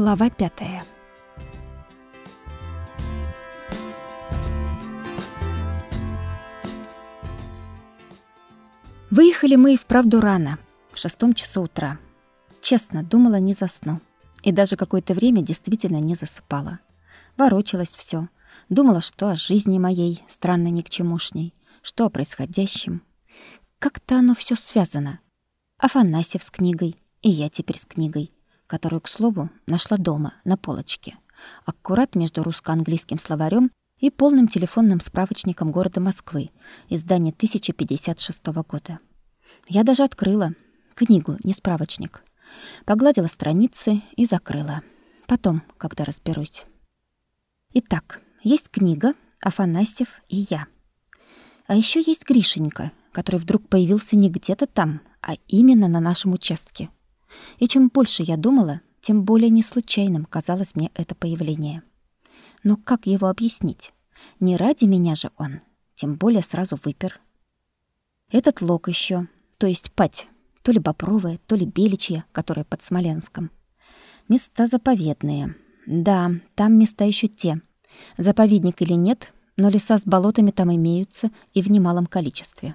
Глава пятая. Выехали мы и вправду рано, в шестом часу утра. Честно, думала, не засну. И даже какое-то время действительно не засыпала. Ворочалось все, Думала, что о жизни моей, странно никчемушней, что о происходящем. Как-то оно все связано. Афанасьев с книгой, и я теперь с книгой, которую, к слову, нашла дома, на полочке. Аккурат между русско-английским словарем и полным телефонным справочником города Москвы, издание 1056 года. Я даже открыла книгу, не справочник. Погладила страницы и закрыла. Потом, когда разберусь. Итак, есть книга Афанасьев и я. А еще есть Гришенька, который вдруг появился не где-то там, а именно на нашем участке. И чем больше я думала, тем более неслучайным казалось мне это появление. Но как его объяснить? Не ради меня же он, тем более сразу выпер. Этот лог еще, то есть пать, то ли Бобровая, то ли Беличья, которая под Смоленском. Места заповедные. Да, там места еще те, Заповедник или нет, но леса с болотами там имеются и в немалом количестве.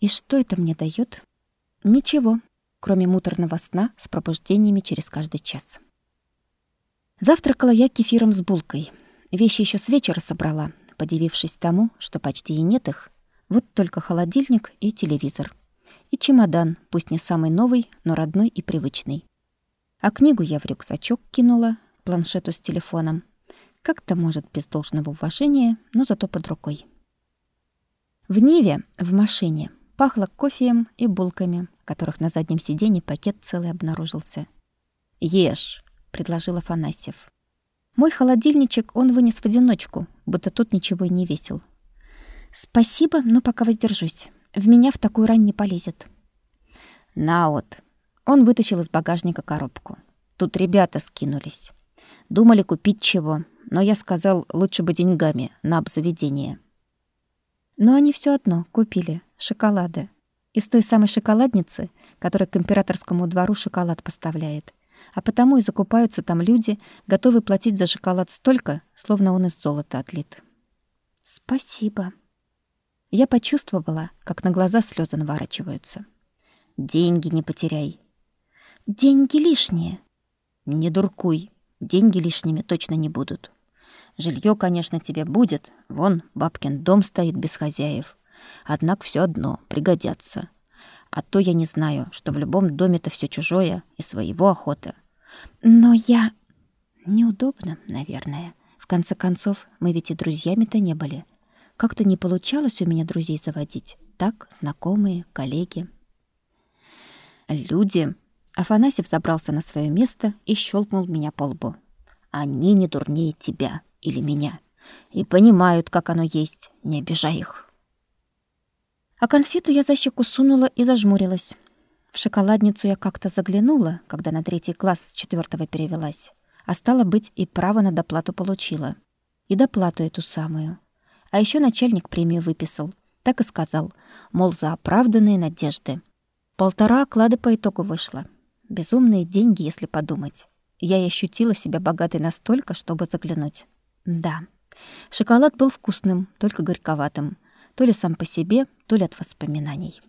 И что это мне дает? Ничего, кроме муторного сна с пробуждениями через каждый час. Завтракала я кефиром с булкой. Вещи еще с вечера собрала, подивившись тому, что почти и нет их. Вот только холодильник и телевизор. И чемодан, пусть не самый новый, но родной и привычный. А книгу я в рюкзачок кинула, планшету с телефоном, как-то, может, без должного уважения, но зато под рукой. В Ниве, в машине, пахло кофеем и булками, которых на заднем сиденье пакет целый обнаружился. «Ешь», — предложил Афанасьев. Мой холодильничек он вынес в одиночку, будто тут ничего и не весил. «Спасибо, но пока воздержусь. В меня в такую рань не полезет». «На вот». Он вытащил из багажника коробку. Тут ребята скинулись. Думали купить чего, но я сказал, лучше бы деньгами на обзаведение. Но они все одно купили шоколады. Из той самой шоколадницы, которая к императорскому двору шоколад поставляет. А потому и закупаются там люди, готовые платить за шоколад столько, словно он из золота отлит. Спасибо. Я почувствовала, как на глаза слезы наворачиваются. Деньги не потеряй. Деньги лишние. Не дуркуй. Деньги лишними точно не будут. Жилье, конечно, тебе будет. Вон, бабкин дом стоит без хозяев. Однако все одно пригодятся. А то я не знаю, что в любом доме-то все чужое и своего охота. Но я... Неудобно, наверное. В конце концов, мы ведь и друзьями-то не были. Как-то не получалось у меня друзей заводить. Так, знакомые, коллеги. Люди... Афанасьев забрался на свое место и щелкнул меня по лбу. Они не дурнее тебя или меня и понимают, как оно есть. Не обижай их. А конфету я за щеку сунула и зажмурилась. В шоколадницу я как-то заглянула, когда на третий класс с четвертого перевелась. А стало быть, и право на доплату получила. И доплату эту самую. А еще начальник премию выписал. Так и сказал, мол, за оправданные надежды. Полтора оклада по итогу вышло. Безумные деньги, если подумать. Я и ощутила себя богатой настолько, чтобы заглянуть. Да, шоколад был вкусным, только горьковатым. То ли сам по себе, то ли от воспоминаний.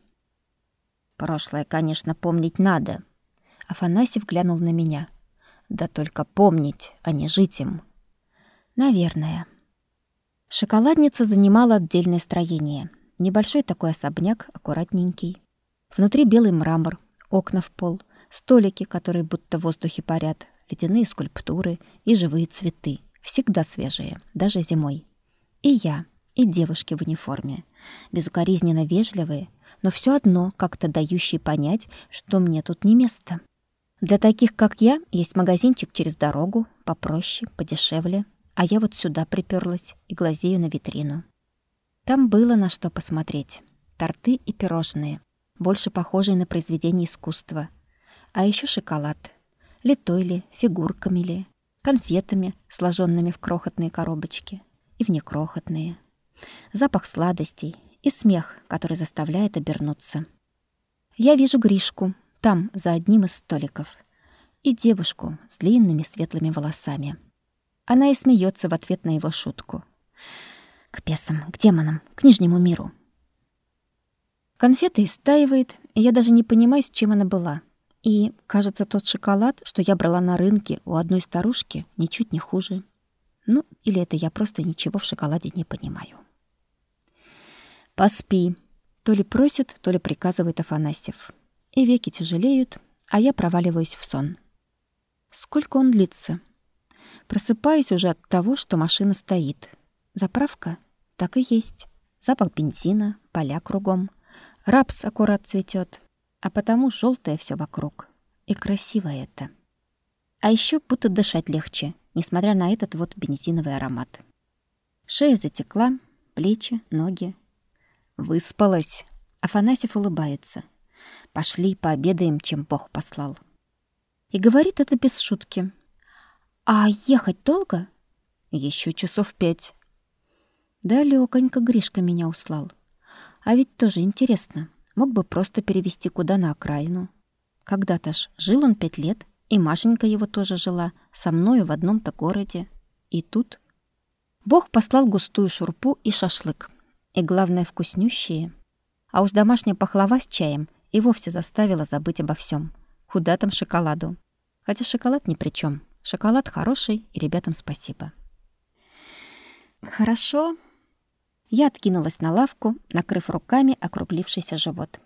Прошлое, конечно, помнить надо. Афанасьев глянул на меня. Да только помнить, а не жить им. Наверное. Шоколадница занимала отдельное строение. Небольшой такой особняк, аккуратненький. Внутри белый мрамор, окна в пол, столики, которые будто в воздухе парят, ледяные скульптуры и живые цветы — всегда свежие, даже зимой. И я, и девушки в униформе, безукоризненно вежливые, но все одно как-то дающие понять, что мне тут не место. Для таких, как я, есть магазинчик через дорогу, попроще, подешевле, а я вот сюда приперлась и глазею на витрину. Там было на что посмотреть. Торты и пирожные, больше похожие на произведение искусства. А еще шоколад. Литой ли, фигурками ли, конфетами, сложенными в крохотные коробочки, и в некрохотные. Запах сладостей и смех, который заставляет обернуться. Я вижу Гришку там, за одним из столиков. и девушку с длинными светлыми волосами. Она и смеется в ответ на его шутку. К бесам, к демонам, к нижнему миру. Конфета истаивает, и я даже не понимаю, с чем она была. И, кажется, тот шоколад, что я брала на рынке у одной старушки, ничуть не хуже. Ну, или это я просто ничего в шоколаде не понимаю. «Поспи», — то ли просит, то ли приказывает Афанасьев. И веки тяжелеют, а я проваливаюсь в сон. Сколько он длится? Просыпаюсь уже от того, что машина стоит. Заправка? Так и есть. Запах бензина, поля кругом. Рапс аккурат цветет а потому желтое все вокруг. И красиво это. А еще будто дышать легче, несмотря на этот вот бензиновый аромат. Шея затекла, плечи, ноги. Выспалась. Афанасьев улыбается. Пошли пообедаем, чем Бог послал. И говорит это без шутки. А ехать долго? Еще часов пять. Далёконько Гришка меня услал. А ведь тоже интересно. Мог бы просто перевести куда на окраину. Когда-то ж жил он пять лет, и Машенька его тоже жила, со мною в одном-то городе. И тут... Бог послал густую шурпу и шашлык. И, главное, вкуснющие. А уж домашняя пахлава с чаем и вовсе заставила забыть обо всем. Куда там шоколаду? Хотя шоколад ни при чем. Шоколад хороший, и ребятам спасибо. Хорошо, я откинулась на лавку, накрыв руками округлившийся живот.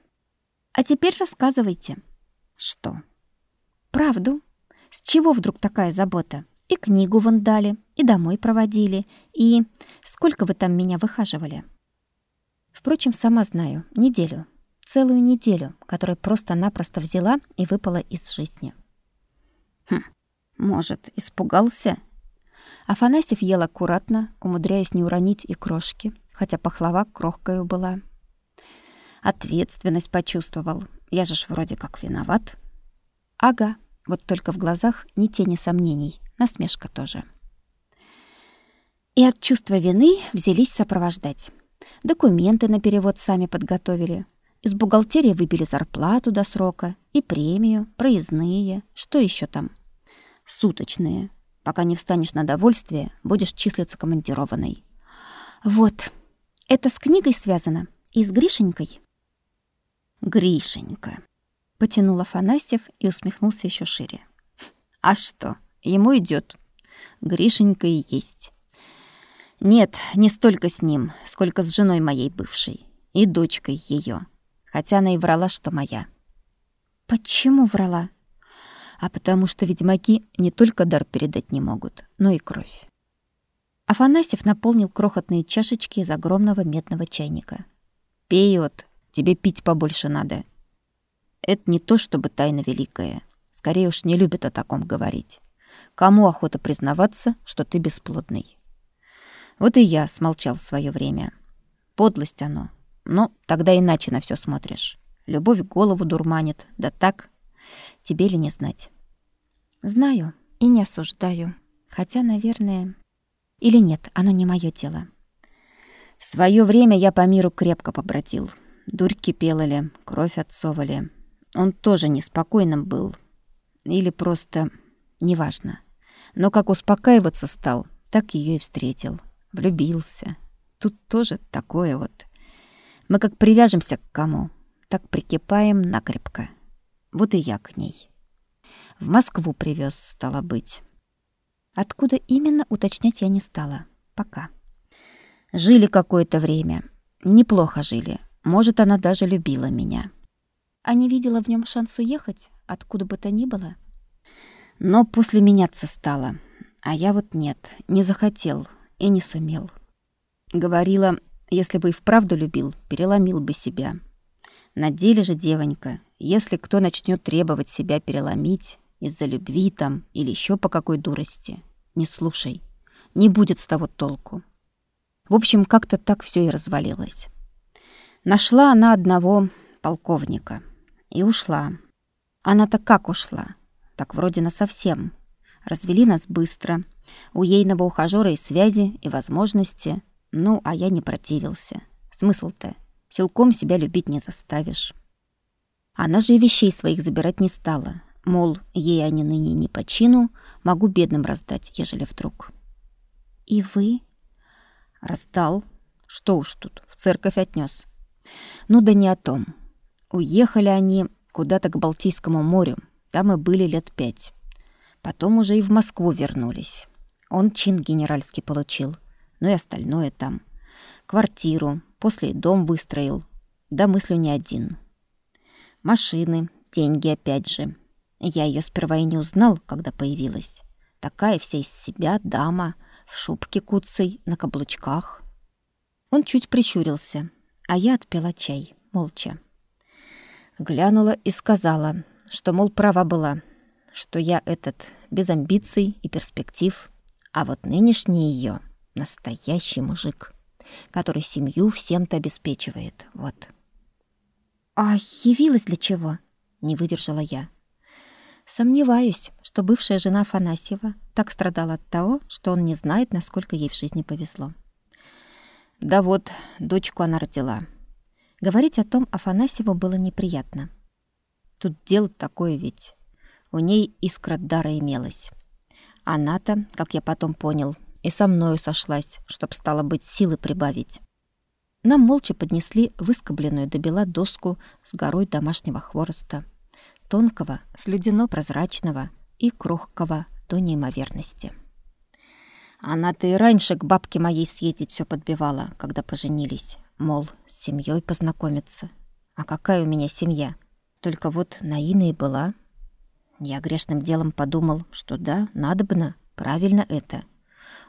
«А теперь рассказывайте». «Что?» «Правду. С чего вдруг такая забота? И книгу вон дали, и домой проводили, и... Сколько вы там меня выхаживали?» Впрочем, сама знаю. Неделю. Целую неделю, которая просто-напросто взяла и выпала из жизни. Хм, может, испугался? Афанасьев ел аккуратно, умудряясь не уронить и крошки, хотя пахлава крохкою была. Ответственность почувствовал. Я же ж вроде как виноват. Ага, вот только в глазах ни тени сомнений, насмешка тоже. И от чувства вины взялись сопровождать. Документы на перевод сами подготовили. Из бухгалтерии выбили зарплату до срока и премию, проездные, что еще там? Суточные. Пока не встанешь на довольствие, будешь числиться командированной. Вот, это с книгой связано? И с Гришенькой? Гришенька. Потянул Афанасьев и усмехнулся еще шире. А что, ему идет. Гришенька и есть. Нет, не столько с ним, сколько с женой моей бывшей и дочкой ее. Хотя она и врала, что моя. Почему врала? А потому что ведьмаки не только дар передать не могут, но и кровь. Афанасьев наполнил крохотные чашечки из огромного медного чайника. «Пей, от, тебе пить побольше надо». Это не то, чтобы тайна великая. Скорее уж не любят о таком говорить. Кому охота признаваться, что ты бесплодный? Вот и я смолчал в свое время. Подлость оно. Но тогда иначе на все смотришь. Любовь голову дурманит. Да так, тебе ли не знать? Знаю и не осуждаю. Хотя, наверное, или нет, оно не мое дело. В свое время я по миру крепко побродил. Дурь кипела ли, кровь отцовали. Он тоже неспокойным был. Или просто... Неважно. Но как успокаиваться стал, так ее и встретил. Влюбился. Тут тоже такое вот. Мы как привяжемся к кому, так прикипаем накрепко. Вот и я к ней. В Москву привез, стало быть. Откуда именно, уточнять я не стала. Пока. Жили какое-то время. Неплохо жили. Может, она даже любила меня. А не видела в нем шанс уехать, откуда бы то ни было? Но после меняться стало. А я вот нет, не захотел и не сумел. Говорила, если бы и вправду любил, переломил бы себя. На деле же, девонька, если кто начнет требовать себя переломить, из-за любви там или еще по какой дурости. Не слушай. Не будет с того толку. В общем, как-то так все и развалилось. Нашла она одного полковника и ушла. Она-то как ушла? Так вроде на совсем. Развели нас быстро. У ейного ухажёра и связи, и возможности. Ну, а я не противился. Смысл-то? Силком себя любить не заставишь. Она же и вещей своих забирать не стала. Мол, ей они ныне не по чину, могу бедным раздать, ежели вдруг. И вы? Раздал. Что уж тут, в церковь отнес. Ну да не о том. Уехали они куда-то к Балтийскому морю. Там и были лет пять. Потом уже и в Москву вернулись. Он чин генеральский получил. Ну и остальное там. Квартиру, после дом выстроил. Да мыслю не один. Машины, деньги опять же. Я ее сперва и не узнал, когда появилась. Такая вся из себя дама, в шубке куцей, на каблучках. Он чуть прищурился, а я отпила чай, молча. Глянула и сказала, что, мол, права была, что я этот без амбиций и перспектив, а вот нынешний ее настоящий мужик, который семью всем-то обеспечивает. Вот. А явилась для чего? Не выдержала я. Сомневаюсь, что бывшая жена Афанасьева так страдала от того, что он не знает, насколько ей в жизни повезло. Да вот, дочку она родила. Говорить о том Афанасьеву было неприятно. Тут дело такое ведь. У ней искра дара имелась. Она-то, как я потом понял, и со мною сошлась, чтоб стало быть силы прибавить. Нам молча поднесли выскобленную до бела доску с горой домашнего хвороста тонкого, слюдяно-прозрачного и крохкого до неимоверности. Она-то и раньше к бабке моей съездить все подбивала, когда поженились. Мол, с семьей познакомиться. А какая у меня семья? Только вот Наина и была. Я грешным делом подумал, что да, надобно, правильно это.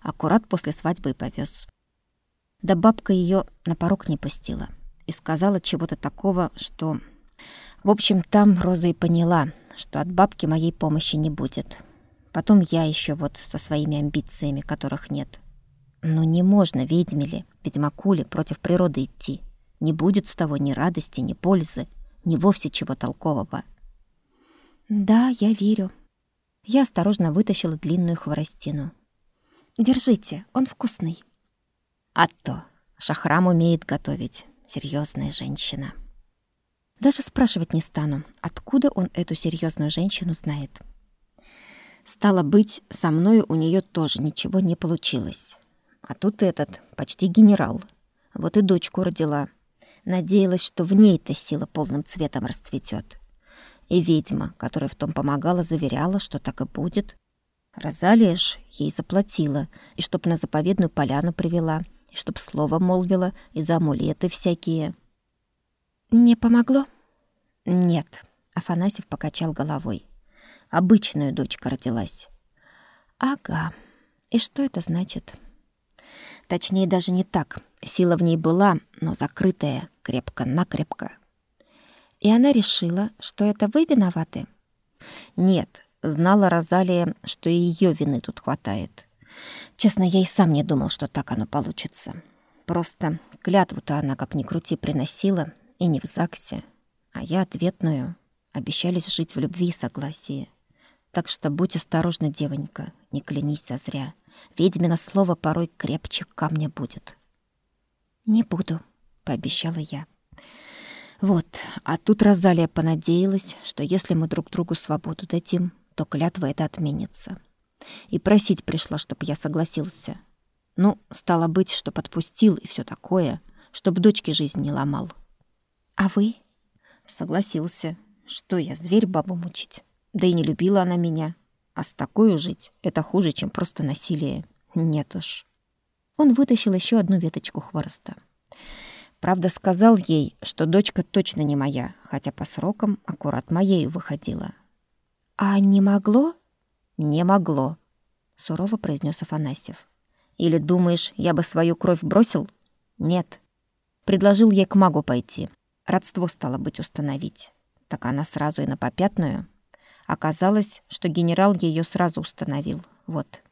Аккурат после свадьбы и повез. Да бабка ее на порог не пустила и сказала чего-то такого, что в общем, там Роза и поняла, что от бабки моей помощи не будет. Потом я еще вот со своими амбициями, которых нет. Но не можно, ведьме ли, ведьмаку ли, против природы идти. Не будет с того ни радости, ни пользы, ни вовсе чего толкового. Да, я верю. Я осторожно вытащила длинную хворостину. Держите, он вкусный. А то Шахрам умеет готовить. Серьезная женщина. Даже спрашивать не стану, откуда он эту серьезную женщину знает. Стало быть, со мной у нее тоже ничего не получилось. А тут этот, почти генерал. Вот и дочку родила. Надеялась, что в ней-то сила полным цветом расцветет. И ведьма, которая в том помогала, заверяла, что так и будет. Розалия ж ей заплатила, и чтоб на заповедную поляну привела, и чтоб слово молвила, и за амулеты всякие — не помогло? Нет, Афанасьев покачал головой. Обычная дочка родилась. Ага. И что это значит? Точнее, даже не так. Сила в ней была, но закрытая, крепко-накрепко. И она решила, что это вы виноваты? Нет, знала Розалия, что и ее вины тут хватает. Честно, я и сам не думал, что так оно получится. Просто клятву-то она, как ни крути, приносила, и не в ЗАГСе, а я ответную. Обещались жить в любви и согласии. Так что будь осторожна, девонька, не клянись зазря. Ведьмино слово порой крепче камня будет. «Не буду», — пообещала я. Вот, а тут Розалия понадеялась, что если мы друг другу свободу дадим, то клятва эта отменится. И просить пришла, чтобы я согласился. Ну, стало быть, что подпустил и все такое, чтобы дочке жизнь не ломал. А вы? Согласился. Что я, зверь бабу мучить? Да и не любила она меня. А с такой жить — это хуже, чем просто насилие. Нет уж. Он вытащил еще одну веточку хвороста. Правда, сказал ей, что дочка точно не моя, хотя по срокам аккурат моею выходила. «А не могло?» «Не могло», — сурово произнес Афанасьев. «Или думаешь, я бы свою кровь бросил?» «Нет». Предложил ей к магу пойти, Родство стало быть установить. Так она сразу и на попятную. Оказалось, что генерал ее сразу установил. Вот.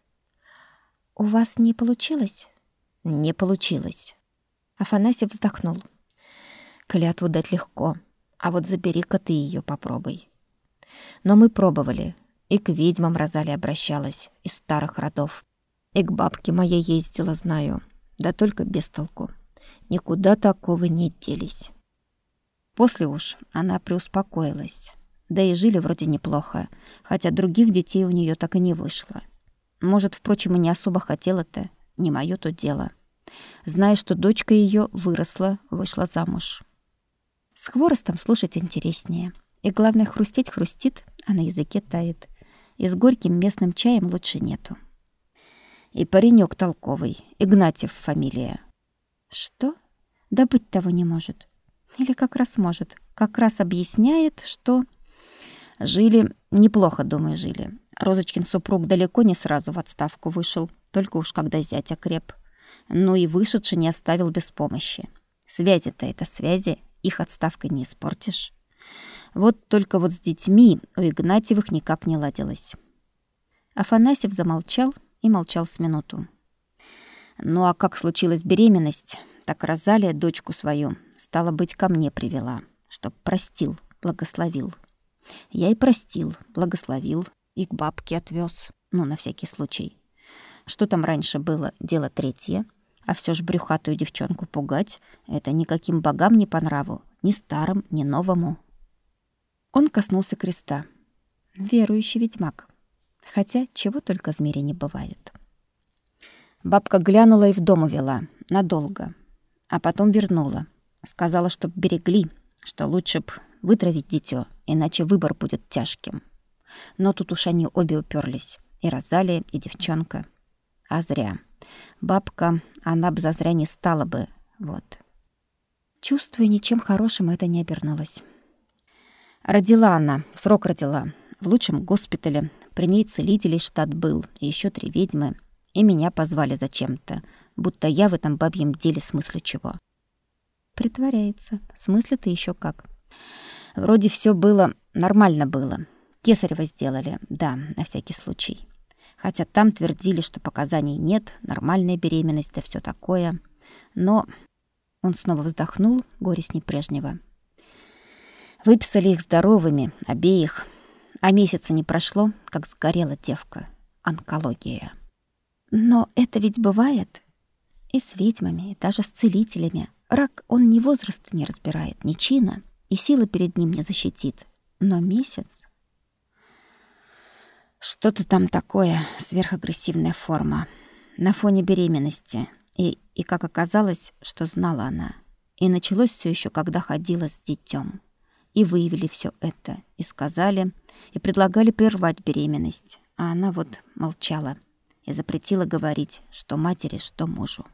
«У вас не получилось?» «Не получилось». Афанасьев вздохнул. «Клятву дать легко, а вот забери-ка ты ее попробуй». Но мы пробовали. И к ведьмам Розали обращалась из старых родов. И к бабке моей ездила, знаю. Да только без толку. Никуда такого не делись. После уж она преуспокоилась. Да и жили вроде неплохо, хотя других детей у нее так и не вышло. Может, впрочем, и не особо хотела-то, не моё то дело. Зная, что дочка ее выросла, вышла замуж. С хворостом слушать интереснее. И главное, хрустеть хрустит, а на языке тает. И с горьким местным чаем лучше нету. И паренек толковый, Игнатьев фамилия. Что? Да быть того не может. Или как раз может. Как раз объясняет, что... Жили, неплохо, думаю, жили. Розочкин супруг далеко не сразу в отставку вышел, только уж когда зять окреп. Ну и вышедший не оставил без помощи. Связи-то это связи, их отставкой не испортишь. Вот только вот с детьми у Игнатьевых никак не ладилось. Афанасьев замолчал и молчал с минуту. Ну а как случилась беременность, так Розалия дочку свою, стало быть, ко мне привела, чтоб простил, благословил. Я и простил, благословил, и к бабке отвез, ну, на всякий случай. Что там раньше было, дело третье, а все ж брюхатую девчонку пугать — это никаким богам не по нраву, ни старым, ни новому. Он коснулся креста. Верующий ведьмак. Хотя чего только в мире не бывает. Бабка глянула и в дом увела. Надолго. А потом вернула. Сказала, чтоб берегли, что лучше б вытравить дитё, иначе выбор будет тяжким. Но тут уж они обе уперлись. И Розалия, и девчонка. А зря. Бабка, она б зазря не стала бы. Вот. Чувствую, ничем хорошим это не обернулось. Родила она, в срок родила. В лучшем госпитале. При ней целителей штат был. И еще три ведьмы. И меня позвали зачем-то. Будто я в этом бабьем деле смыслю чего. Притворяется. Смыслит и еще как. Вроде все было, нормально было. Кесарево сделали, да, на всякий случай. Хотя там твердили, что показаний нет, нормальная беременность, да все такое. Но он снова вздохнул, горестней прежнего. Выписали их здоровыми, обеих. А месяца не прошло, как сгорела девка. Онкология. Но это ведь бывает. И с ведьмами, и даже с целителями. Рак, он ни возраста не разбирает, ни чина. И сила перед ним не защитит. Но месяц... Что-то там такое, сверхагрессивная форма. На фоне беременности. И, и как оказалось, что знала она. И началось все еще, когда ходила с детем и выявили все это, и сказали, и предлагали прервать беременность. А она вот молчала и запретила говорить, что матери, что мужу.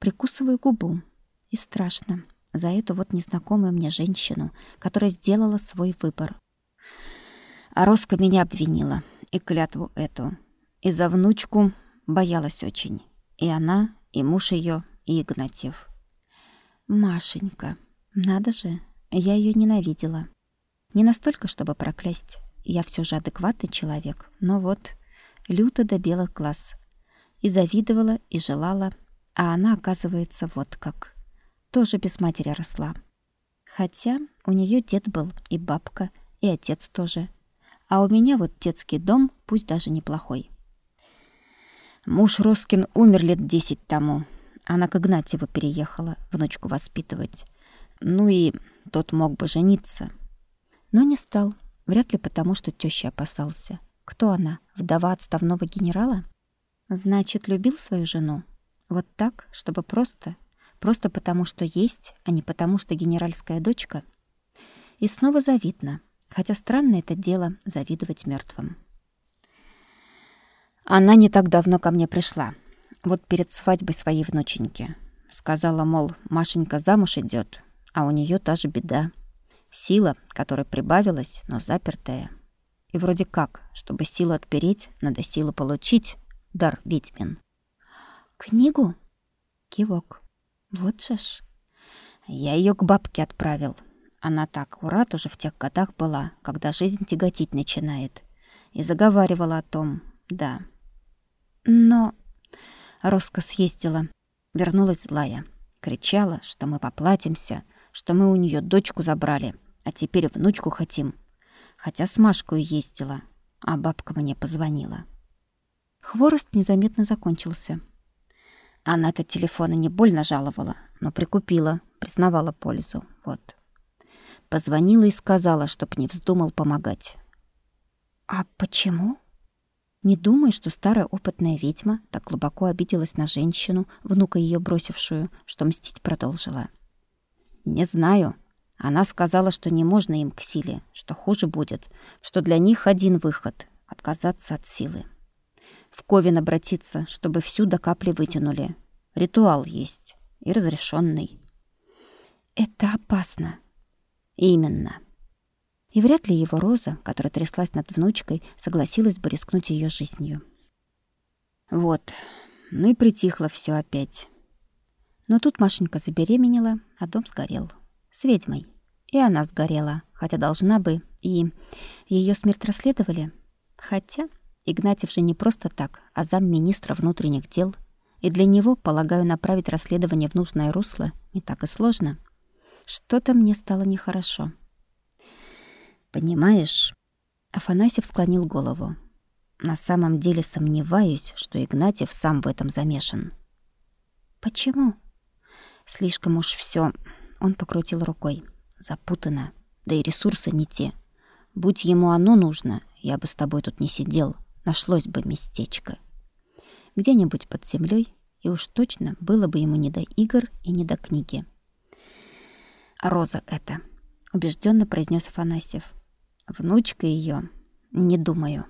Прикусываю губу. И страшно за эту вот незнакомую мне женщину, которая сделала свой выбор. А Роска меня обвинила, и клятву эту. И за внучку боялась очень. И она, и муж ее, и Игнатьев. Машенька, надо же, я ее ненавидела. Не настолько, чтобы проклясть. Я все же адекватный человек, но вот люто до белых глаз. И завидовала, и желала, а она, оказывается, вот как. Тоже без матери росла. Хотя у нее дед был, и бабка, и отец тоже. А у меня вот детский дом, пусть даже неплохой. Муж Роскин умер лет десять тому. Она к Игнатьеву переехала, внучку воспитывать. Ну и тот мог бы жениться. Но не стал. Вряд ли потому, что теща опасался. Кто она? Вдова отставного генерала? Значит, любил свою жену? Вот так, чтобы просто... Просто потому, что есть, а не потому, что генеральская дочка? И снова завидно. Хотя странно это дело завидовать мертвым. Она не так давно ко мне пришла. Вот перед свадьбой своей внученьки. Сказала, мол, Машенька замуж идет, а у нее та же беда. Сила, которая прибавилась, но запертая. И вроде как, чтобы силу отпереть, надо силу получить. Дар ведьмин. Книгу? Кивок. Вот же ж. Я ее к бабке отправил. Она так аккурат уже в тех годах была, когда жизнь тяготить начинает. И заговаривала о том, да. Но Роска съездила, вернулась злая. Кричала, что мы поплатимся, что мы у нее дочку забрали, а теперь внучку хотим. Хотя с Машкой ездила, а бабка мне позвонила. Хворост незаметно закончился. Она-то телефона не больно жаловала, но прикупила, признавала пользу. Вот. Позвонила и сказала, чтоб не вздумал помогать. А почему? Не думай, что старая опытная ведьма так глубоко обиделась на женщину, внука ее бросившую, что мстить продолжила. Не знаю. Она сказала, что не можно им к силе, что хуже будет, что для них один выход — отказаться от силы. В Ковен обратиться, чтобы всю до капли вытянули. Ритуал есть и разрешенный. Это опасно. Именно. И вряд ли его Роза, которая тряслась над внучкой, согласилась бы рискнуть ее жизнью. Вот. Ну и притихло все опять. Но тут Машенька забеременела, а дом сгорел. С ведьмой. И она сгорела, хотя должна бы, и ее смерть расследовали. Хотя Игнатьев же не просто так, а замминистра внутренних дел. И для него, полагаю, направить расследование в нужное русло не так и сложно. Что-то мне стало нехорошо. Понимаешь, Афанасьев склонил голову. На самом деле сомневаюсь, что Игнатьев сам в этом замешан. Почему? Слишком уж все. Он покрутил рукой. Запутано. Да и ресурсы не те. Будь ему оно нужно, я бы с тобой тут не сидел. Нашлось бы местечко. Где-нибудь под землей, и уж точно было бы ему не до игр и не до книги. Роза это, убежденно произнес Афанасьев. Внучка ее, не думаю.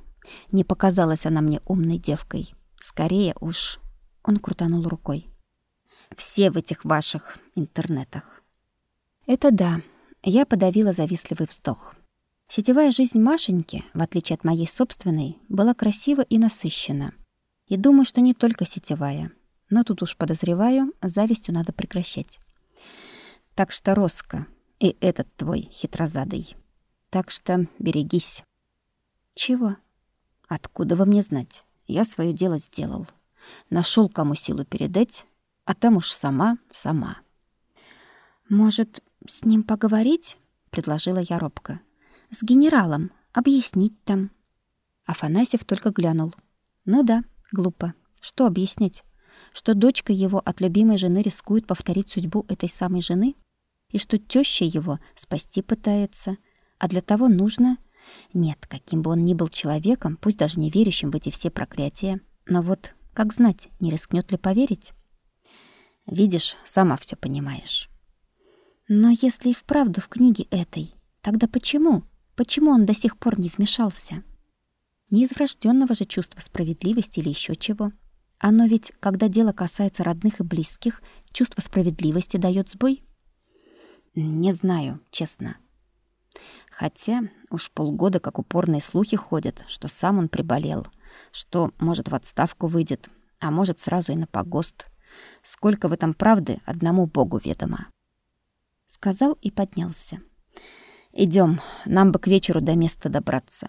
Не показалась она мне умной девкой. Скорее уж, он крутанул рукой. Все в этих ваших интернетах. Это да. Я подавила завистливый вздох. Сетевая жизнь Машеньки, в отличие от моей собственной, была красива и насыщена. И думаю, что не только сетевая. Но тут уж подозреваю, завистью надо прекращать. Так что Роско и этот твой хитрозадый. Так что берегись. Чего? Откуда вам мне знать? Я свое дело сделал. Нашел кому силу передать, а там уж сама, сама. Может, с ним поговорить? предложила я робко. С генералом объяснить там. Афанасьев только глянул. Ну да, глупо. Что объяснять? Что дочка его от любимой жены рискует повторить судьбу этой самой жены? И что теща его спасти пытается, а для того нужно... Нет, каким бы он ни был человеком, пусть даже не верящим в эти все проклятия, но вот как знать, не рискнет ли поверить? Видишь, сама все понимаешь. Но если и вправду в книге этой, тогда почему? Почему он до сих пор не вмешался? Не из врожденного же чувства справедливости или еще чего. Оно ведь, когда дело касается родных и близких, чувство справедливости дает сбой. Не знаю, честно. Хотя уж полгода как упорные слухи ходят, что сам он приболел, что, может, в отставку выйдет, а может, сразу и на погост. Сколько в этом правды, одному Богу ведомо. Сказал и поднялся. Идем, нам бы к вечеру до места добраться.